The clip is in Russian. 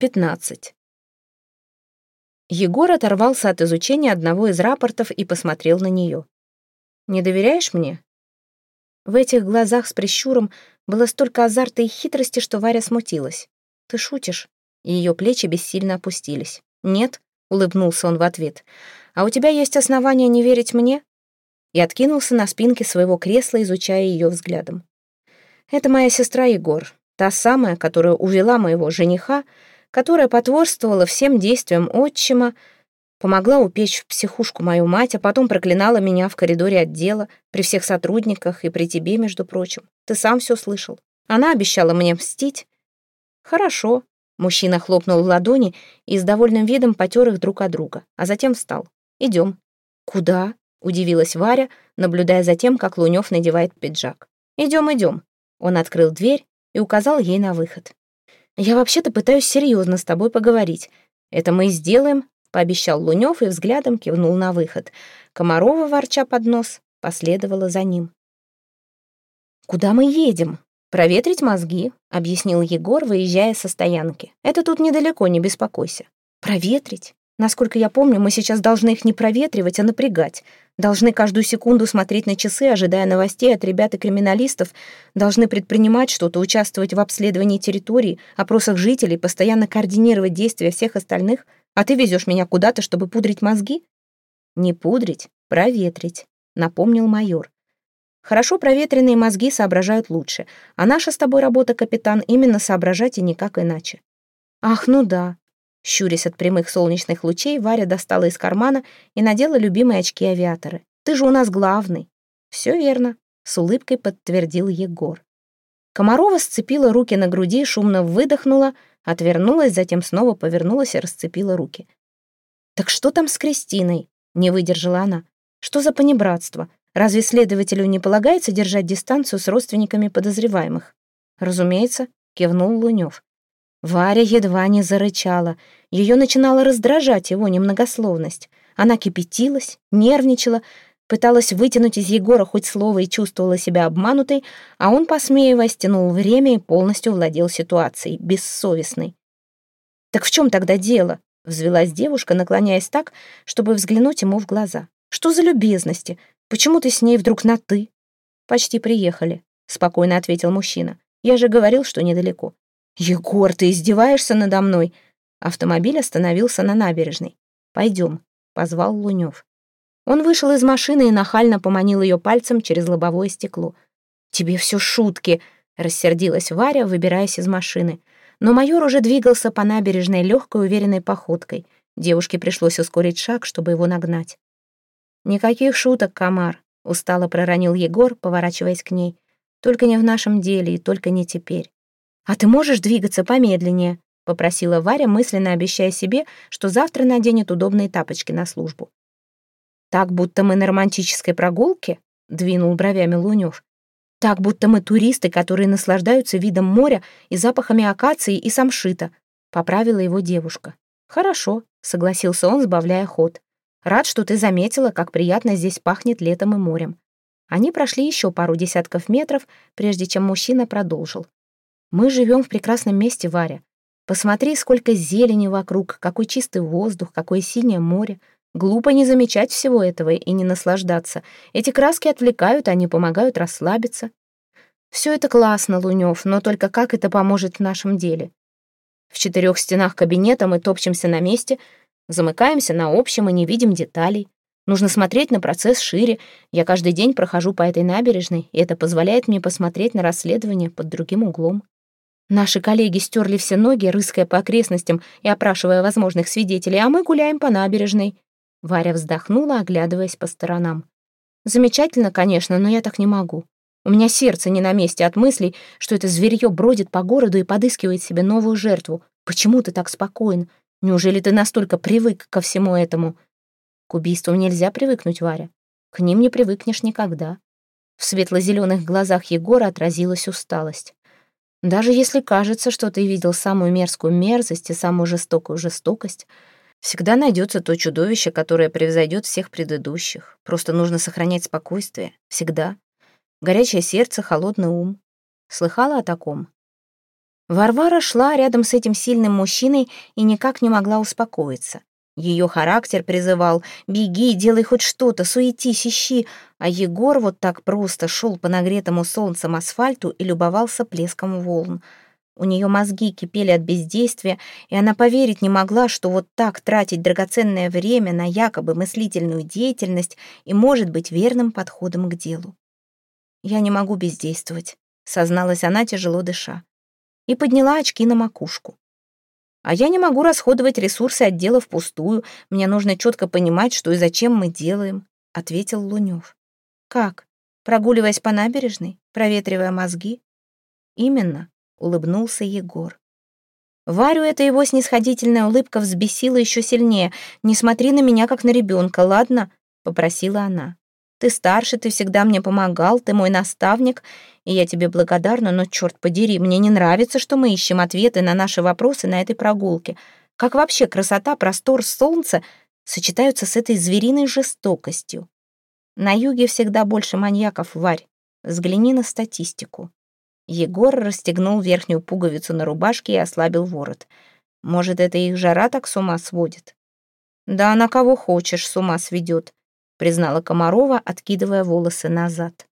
15. Егор оторвался от изучения одного из рапортов и посмотрел на нее. «Не доверяешь мне?» В этих глазах с прищуром было столько азарта и хитрости, что Варя смутилась. «Ты шутишь?» Ее плечи бессильно опустились. «Нет», — улыбнулся он в ответ. «А у тебя есть основания не верить мне?» И откинулся на спинке своего кресла, изучая ее взглядом. «Это моя сестра Егор, та самая, которая увела моего жениха, которая потворствовала всем действиям отчима, помогла упечь в психушку мою мать, а потом проклинала меня в коридоре отдела, при всех сотрудниках и при тебе, между прочим. Ты сам все слышал. Она обещала мне мстить. Хорошо. Мужчина хлопнул в ладони и с довольным видом потер их друг от друга, а затем встал. Идем. Куда? Удивилась Варя, наблюдая за тем, как Лунев надевает пиджак. Идем, идем. Он открыл дверь и указал ей на выход. «Я вообще-то пытаюсь серьезно с тобой поговорить. Это мы и сделаем», — пообещал Лунёв и взглядом кивнул на выход. Комарова, ворча под нос, последовала за ним. «Куда мы едем?» «Проветрить мозги», — объяснил Егор, выезжая со стоянки. «Это тут недалеко, не беспокойся». «Проветрить? Насколько я помню, мы сейчас должны их не проветривать, а напрягать. Должны каждую секунду смотреть на часы, ожидая новостей от ребят и криминалистов. Должны предпринимать что-то, участвовать в обследовании территории, опросах жителей, постоянно координировать действия всех остальных. А ты везешь меня куда-то, чтобы пудрить мозги? Не пудрить, проветрить, напомнил майор. Хорошо проветренные мозги соображают лучше, а наша с тобой работа, капитан, именно соображать и никак иначе. Ах, ну да, Щурясь от прямых солнечных лучей, Варя достала из кармана и надела любимые очки авиаторы. «Ты же у нас главный». «Все верно», — с улыбкой подтвердил Егор. Комарова сцепила руки на груди, шумно выдохнула, отвернулась, затем снова повернулась и расцепила руки. «Так что там с Кристиной?» — не выдержала она. «Что за понебратство? Разве следователю не полагается держать дистанцию с родственниками подозреваемых?» «Разумеется», — кивнул Лунёв. Варя едва не зарычала. Ее начинала раздражать его немногословность. Она кипятилась, нервничала, пыталась вытянуть из Егора хоть слово и чувствовала себя обманутой, а он, посмеиваясь, тянул время и полностью владел ситуацией, бессовестный. «Так в чем тогда дело?» — взвелась девушка, наклоняясь так, чтобы взглянуть ему в глаза. «Что за любезности? Почему ты с ней вдруг на «ты»?» «Почти приехали», — спокойно ответил мужчина. «Я же говорил, что недалеко. «Егор, ты издеваешься надо мной?» Автомобиль остановился на набережной. «Пойдем», — позвал Лунёв. Он вышел из машины и нахально поманил ее пальцем через лобовое стекло. «Тебе все шутки», — рассердилась Варя, выбираясь из машины. Но майор уже двигался по набережной легкой, уверенной походкой. Девушке пришлось ускорить шаг, чтобы его нагнать. «Никаких шуток, комар», — устало проронил Егор, поворачиваясь к ней. «Только не в нашем деле и только не теперь». «А ты можешь двигаться помедленнее?» — попросила Варя, мысленно обещая себе, что завтра наденет удобные тапочки на службу. «Так, будто мы на романтической прогулке?» — двинул бровями Лунёв. «Так, будто мы туристы, которые наслаждаются видом моря и запахами акации и самшита», — поправила его девушка. «Хорошо», — согласился он, сбавляя ход. «Рад, что ты заметила, как приятно здесь пахнет летом и морем». Они прошли еще пару десятков метров, прежде чем мужчина продолжил. Мы живем в прекрасном месте, Варя. Посмотри, сколько зелени вокруг, какой чистый воздух, какое синее море. Глупо не замечать всего этого и не наслаждаться. Эти краски отвлекают, они помогают расслабиться. Все это классно, Лунёв, но только как это поможет в нашем деле? В четырех стенах кабинета мы топчемся на месте, замыкаемся на общем и не видим деталей. Нужно смотреть на процесс шире. Я каждый день прохожу по этой набережной, и это позволяет мне посмотреть на расследование под другим углом. Наши коллеги стерли все ноги, рыская по окрестностям и опрашивая возможных свидетелей, а мы гуляем по набережной». Варя вздохнула, оглядываясь по сторонам. «Замечательно, конечно, но я так не могу. У меня сердце не на месте от мыслей, что это зверье бродит по городу и подыскивает себе новую жертву. Почему ты так спокоен? Неужели ты настолько привык ко всему этому?» «К убийствам нельзя привыкнуть, Варя. К ним не привыкнешь никогда». В светло-зеленых глазах Егора отразилась усталость. Даже если кажется, что ты видел самую мерзкую мерзость и самую жестокую жестокость, всегда найдется то чудовище, которое превзойдет всех предыдущих. Просто нужно сохранять спокойствие. Всегда. Горячее сердце, холодный ум. Слыхала о таком? Варвара шла рядом с этим сильным мужчиной и никак не могла успокоиться. Ее характер призывал «беги, делай хоть что-то, суетись, ищи», а Егор вот так просто шел по нагретому солнцем асфальту и любовался плеском волн. У нее мозги кипели от бездействия, и она поверить не могла, что вот так тратить драгоценное время на якобы мыслительную деятельность и может быть верным подходом к делу. «Я не могу бездействовать», — созналась она, тяжело дыша, и подняла очки на макушку. А я не могу расходовать ресурсы отдела впустую. Мне нужно четко понимать, что и зачем мы делаем», — ответил Лунев. «Как? Прогуливаясь по набережной, проветривая мозги?» «Именно», — улыбнулся Егор. Варю эта его снисходительная улыбка взбесила еще сильнее. «Не смотри на меня, как на ребенка, ладно?» — попросила она. Ты старше, ты всегда мне помогал, ты мой наставник, и я тебе благодарна, но, черт подери, мне не нравится, что мы ищем ответы на наши вопросы на этой прогулке. Как вообще красота, простор, солнце сочетаются с этой звериной жестокостью? На юге всегда больше маньяков, Варь. Взгляни на статистику. Егор расстегнул верхнюю пуговицу на рубашке и ослабил ворот. Может, это их жара так с ума сводит? Да она кого хочешь с ума сведет признала Комарова, откидывая волосы назад.